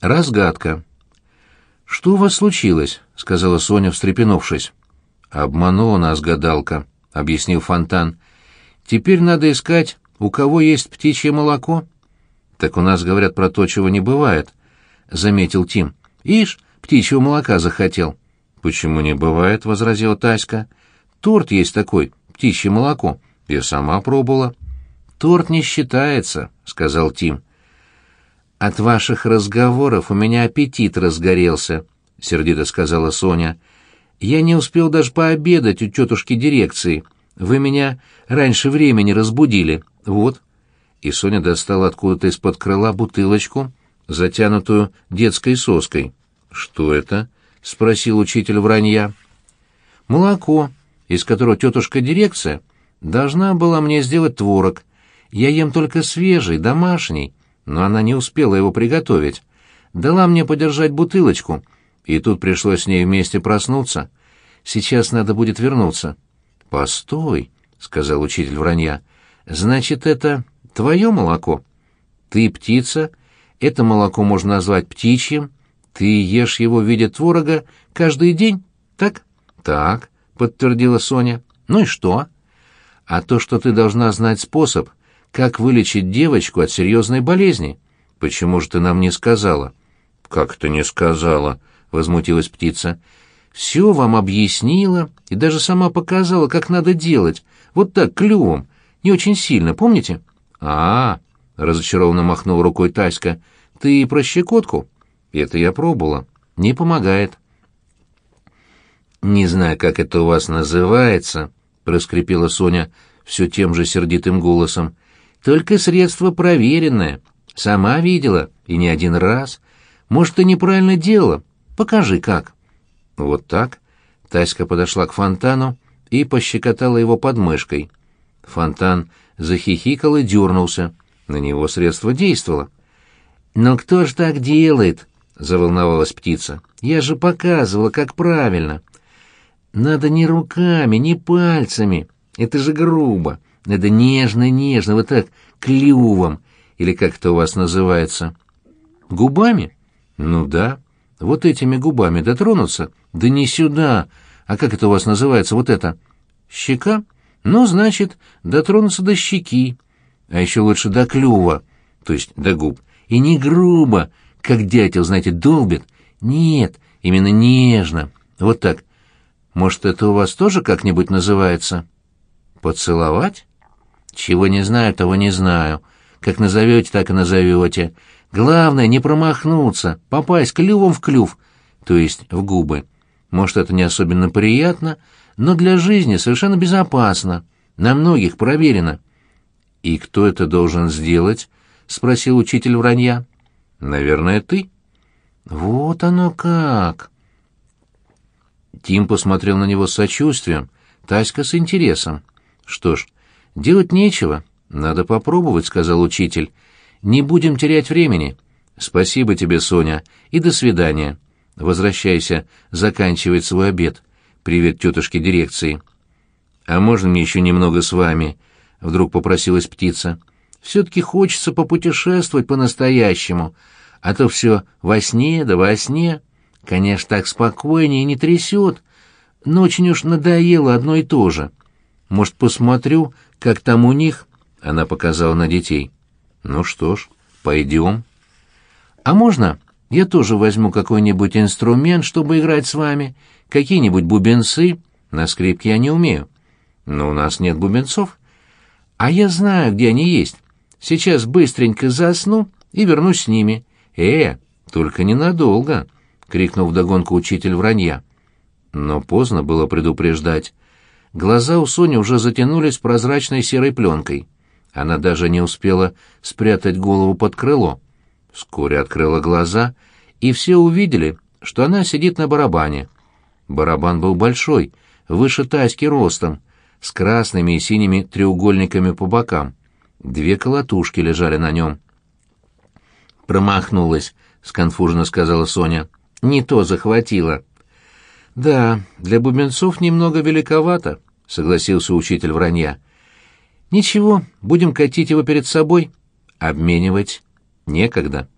Разгадка. «Что у вас случилось?» — сказала Соня, встрепенувшись. «Обманула нас гадалка», — объяснил Фонтан. «Теперь надо искать, у кого есть птичье молоко». «Так у нас говорят про то, чего не бывает», — заметил Тим. «Ишь, птичьего молока захотел». «Почему не бывает?» — возразила Таська. «Торт есть такой, птичье молоко. Я сама пробовала». «Торт не считается», — сказал Тим. «От ваших разговоров у меня аппетит разгорелся», — сердито сказала Соня. «Я не успел даже пообедать у тетушки дирекции. Вы меня раньше времени разбудили. Вот». И Соня достала откуда-то из-под крыла бутылочку, затянутую детской соской. «Что это?» — спросил учитель вранья. «Молоко, из которого тетушка дирекция должна была мне сделать творог. Я ем только свежий, домашний» но она не успела его приготовить. Дала мне подержать бутылочку, и тут пришлось с ней вместе проснуться. Сейчас надо будет вернуться. «Постой», — сказал учитель вранья, — «значит, это твое молоко? Ты птица, это молоко можно назвать птичьим, ты ешь его в виде творога каждый день, так?» «Так», — подтвердила Соня. «Ну и что?» «А то, что ты должна знать способ, как вылечить девочку от серьезной болезни. Почему же ты нам не сказала? Как ты не сказала? возмутилась птица. Все вам объяснила и даже сама показала, как надо делать. Вот так клювом, не очень сильно, помните? А, -а, -а разочарованно махнул рукой Таська. Ты про щекотку? Это я пробовала. Не помогает. Не знаю, как это у вас называется, проскрипела Соня все тем же сердитым голосом. Только средство проверенное. Сама видела, и не один раз. Может, ты неправильно делала? Покажи, как». Вот так. Таська подошла к фонтану и пощекотала его подмышкой. Фонтан захихикал и дернулся. На него средство действовало. «Но кто ж так делает?» — заволновалась птица. «Я же показывала, как правильно. Надо не руками, не пальцами. Это же грубо. Надо нежно-нежно, вот так, клювом, или как это у вас называется. Губами? Ну да. Вот этими губами дотронуться? Да не сюда. А как это у вас называется, вот это? Щека? Ну, значит, дотронуться до щеки. А еще лучше до клюва, то есть до губ. И не грубо, как дятел, знаете, долбит. Нет, именно нежно. Вот так. Может, это у вас тоже как-нибудь называется? Поцеловать? Чего не знаю, того не знаю. Как назовете, так и назовете. Главное, не промахнуться, попасть клювом в клюв, то есть в губы. Может, это не особенно приятно, но для жизни совершенно безопасно. На многих проверено. «И кто это должен сделать?» — спросил учитель вранья. «Наверное, ты». «Вот оно как!» Тим посмотрел на него с сочувствием, Таська с интересом. «Что ж, «Делать нечего. Надо попробовать», — сказал учитель. «Не будем терять времени. Спасибо тебе, Соня, и до свидания. Возвращайся, заканчивать свой обед. Привет тетушке дирекции». «А можно мне еще немного с вами?» — вдруг попросилась птица. «Все-таки хочется попутешествовать по-настоящему, а то все во сне да во сне. Конечно, так спокойнее не трясет, но очень уж надоело одно и то же. Может, посмотрю, как там у них?» — она показала на детей. «Ну что ж, пойдем». «А можно я тоже возьму какой-нибудь инструмент, чтобы играть с вами? Какие-нибудь бубенцы? На скрипке я не умею». «Но у нас нет бубенцов». «А я знаю, где они есть. Сейчас быстренько засну и вернусь с ними». «Э, только ненадолго!» — крикнул вдогонку учитель вранья. Но поздно было предупреждать. Глаза у Сони уже затянулись прозрачной серой пленкой. Она даже не успела спрятать голову под крыло. Вскоре открыла глаза, и все увидели, что она сидит на барабане. Барабан был большой, выше тайски ростом, с красными и синими треугольниками по бокам. Две колотушки лежали на нем. «Промахнулась», — сконфуженно сказала Соня. «Не то захватила». «Да, для бубенцов немного великовато», — согласился учитель вранья. «Ничего, будем катить его перед собой. Обменивать некогда».